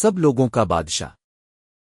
سب لوگوں کا بادشاہ۔